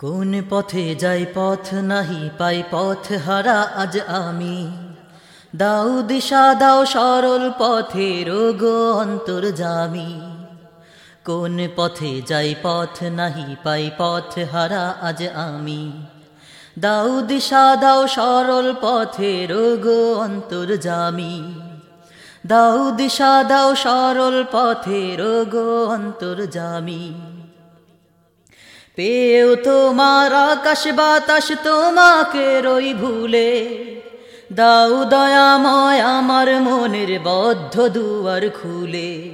কোন পথে যাই পথ নাহি পাই পথ হারা আজ আমি। দাও দিশা, দাও সরল পথে রোগ অন্তর জামি। কোন পথে যাই পথ নাহি পাই পথ হারা আজ আমি। দাও দিশা, দাও সরল পথে রোগ অন্তর জামি। দাও দিশা, দাও সরল পথে রোগ অন্তর জামি। পেও তোমার আকাশ বাতাস তোমাকে রই ভুলে। দাও দয়াময় আমার মনের বদ্ধ দুয়ার খুলে।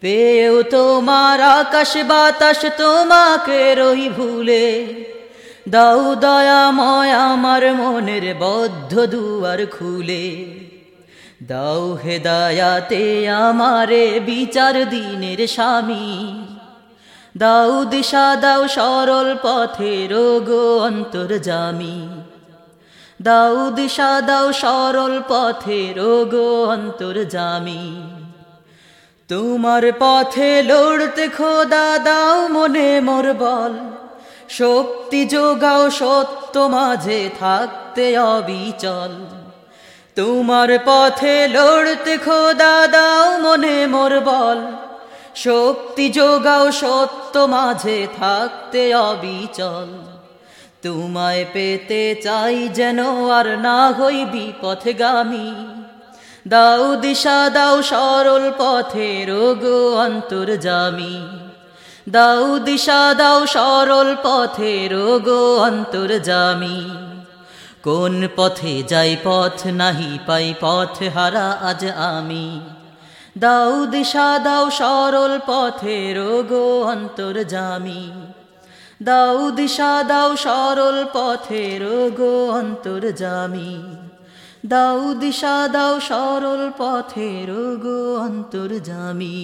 পেও তোমার আকাশ বাতাস তোমাকে রই ভুলে। দাও দয়াময় আমার মনের বদ্ধ দুয়ার খুলে। দাও হেদায়াতে আমারে বিচার দিনের স্বামী। দাও দিশা, দাও সরল পথে রোগ অন্তর জামি দাও দিশা, দাও সরল পথে রোগ অন্তর জামি তোমার পথে লড়তে খোদা, দাও মনে মোর বল। শক্তি যোগাও সত্য মাঝে, থাকতে অবিচল। তোমার পথে লড়তে খোদা, দাও মনে মোর বল। শক্তি যোগাও সত্য মাঝে থাকতে অবিচল। তোমায় পেতে চাই যেন আর না হই বিপথগামী। দাও দিশা, দাও সরল পথে রোগ অন্তর জামি দাও দিশা, দাও সরল পথে রোগ অন্তর জামি কোন পথে যাই পথ নাহি পাই, পথ হারা আজ আমি। দাও দিশা দাও সরল পথে রোগ অন্তর জামি। দাও দিশা দাও সরল পথে রোগ অন্তর জামি। দাও দিশা দাও সরল পথে রোগ অন্তর জামি।